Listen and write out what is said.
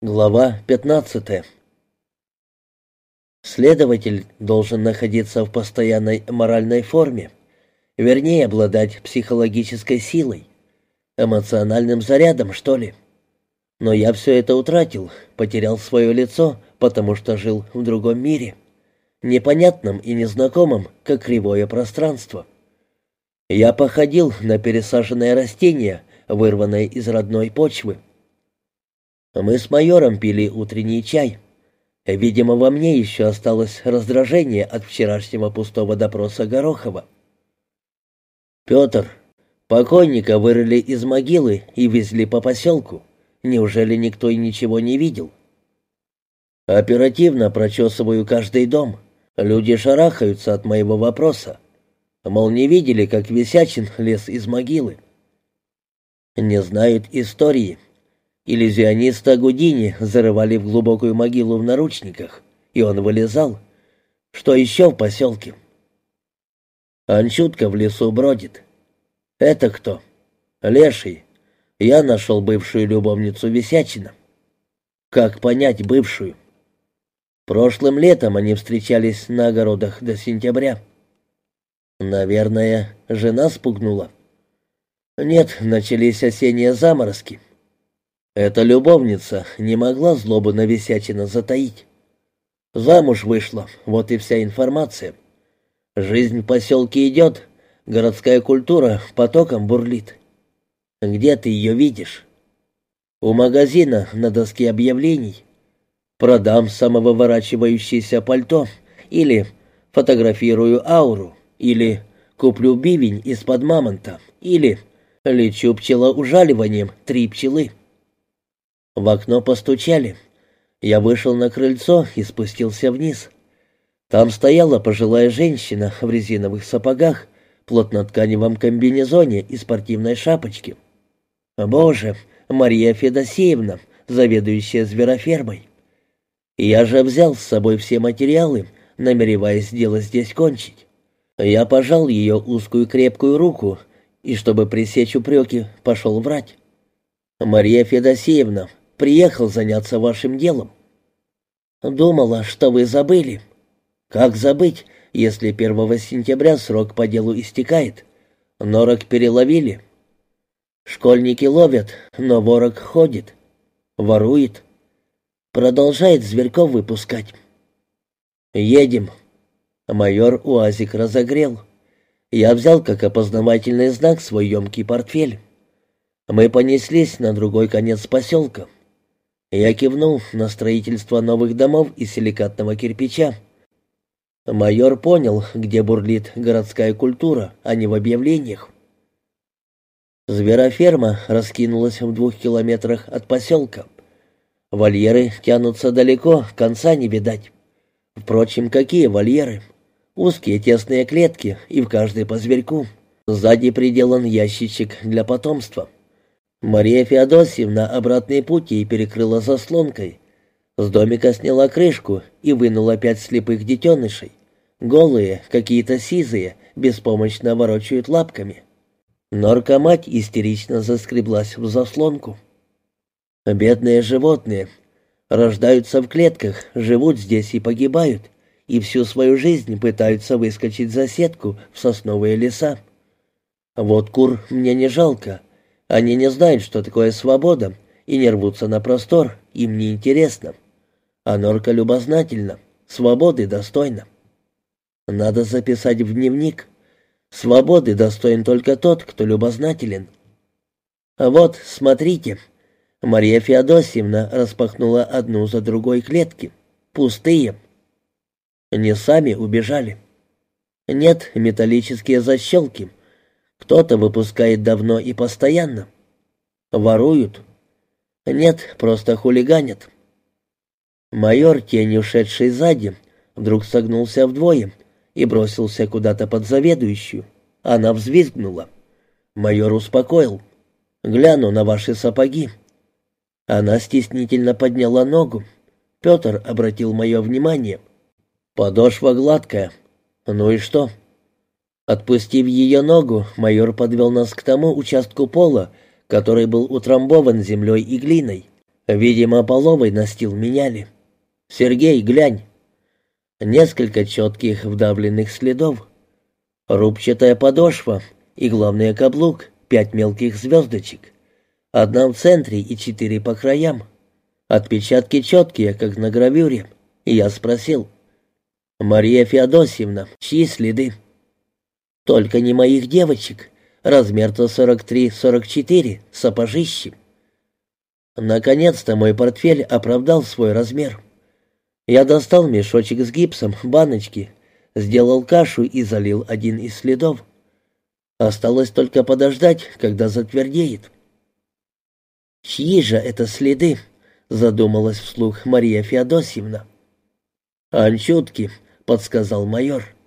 Глава 15. Следователь должен находиться в постоянной моральной форме, вернее, обладать психологической силой, эмоциональным зарядом, что ли. Но я все это утратил, потерял свое лицо, потому что жил в другом мире, непонятном и незнакомом, как кривое пространство. Я походил на пересаженное растение, вырванное из родной почвы. Мы с майором пили утренний чай. Видимо, во мне еще осталось раздражение от вчерашнего пустого допроса Горохова. «Петр, покойника вырыли из могилы и везли по поселку. Неужели никто и ничего не видел?» «Оперативно прочесываю каждый дом. Люди шарахаются от моего вопроса. Мол, не видели, как Висячин лез из могилы?» «Не знают истории». Иллюзиониста Гудини зарывали в глубокую могилу в наручниках, и он вылезал. Что еще в поселке? Анчутка в лесу бродит. Это кто? Леший. Я нашел бывшую любовницу Висячина. Как понять бывшую? Прошлым летом они встречались на огородах до сентября. Наверное, жена спугнула. Нет, начались осенние заморозки. Эта любовница не могла злобу на Висячина затаить. Замуж вышла, вот и вся информация. Жизнь в поселке идет, городская культура потоком бурлит. Где ты ее видишь? У магазина на доске объявлений. Продам самовыворачивающееся пальто, или фотографирую ауру, или куплю бивень из-под мамонта, или лечу пчелоужаливанием три пчелы. В окно постучали. Я вышел на крыльцо и спустился вниз. Там стояла пожилая женщина в резиновых сапогах, плотнотканевом комбинезоне и спортивной шапочке. Боже, Мария Федосеевна, заведующая зверофермой. Я же взял с собой все материалы, намереваясь дело здесь кончить. Я пожал ее узкую крепкую руку и, чтобы пресечь упреки, пошел врать. «Мария Федосеевна, приехал заняться вашим делом. Думала, что вы забыли. Как забыть, если 1 сентября срок по делу истекает? Норок переловили. Школьники ловят, но ворог ходит, ворует. Продолжает зверьков выпускать. Едем. Майор УАЗик разогрел. Я взял как опознавательный знак свой емкий портфель. Мы понеслись на другой конец поселка. Я кивнул на строительство новых домов из силикатного кирпича. Майор понял, где бурлит городская культура, а не в объявлениях. Звероферма раскинулась в двух километрах от поселка. Вольеры тянутся далеко, конца не видать. Впрочем, какие вольеры? Узкие тесные клетки, и в каждой по зверьку. Сзади приделан ящичек для потомства. Мария Феодосьевна обратный путь ей перекрыла заслонкой. С домика сняла крышку и вынула пять слепых детенышей. Голые, какие-то сизые, беспомощно ворочают лапками. Норка-мать истерично заскреблась в заслонку. Бедные животные рождаются в клетках, живут здесь и погибают, и всю свою жизнь пытаются выскочить за сетку в сосновые леса. Вот кур мне не жалко, они не знают, что такое свобода, и не рвутся на простор, им не интересно. А норка любознательна, свободы достойна. Надо записать в дневник. Свободы достоин только тот, кто любознателен. А вот, смотрите. Мария Феодосьевна распахнула одну за другой клетки. Пустые. Не сами убежали. Нет, металлические защелки. Кто-то выпускает давно и постоянно. Воруют. Нет, просто хулиганят. Майор, тень ушедший сзади, вдруг согнулся вдвое и бросился куда-то под заведующую. Она взвизгнула. Майор успокоил. «Гляну на ваши сапоги». Она стеснительно подняла ногу. Петр обратил мое внимание. «Подошва гладкая. Ну и что?» Отпустив ее ногу, майор подвел нас к тому участку пола, который был утрамбован землей и глиной. Видимо, половый настил меняли. «Сергей, глянь!» Несколько четких вдавленных следов. Рубчатая подошва и, главное, каблук, пять мелких звездочек. Одна в центре и четыре по краям. Отпечатки четкие, как на гравюре. И я спросил. «Мария Феодосьевна, чьи следы?» «Только не моих девочек. Размер-то 43-44, сапожищи». Наконец-то мой портфель оправдал свой размер. Я достал мешочек с гипсом, баночки, сделал кашу и залил один из следов. Осталось только подождать, когда затвердеет. «Чьи же это следы?» — задумалась вслух Мария Феодосьевна. «Анчутки», — подсказал майор.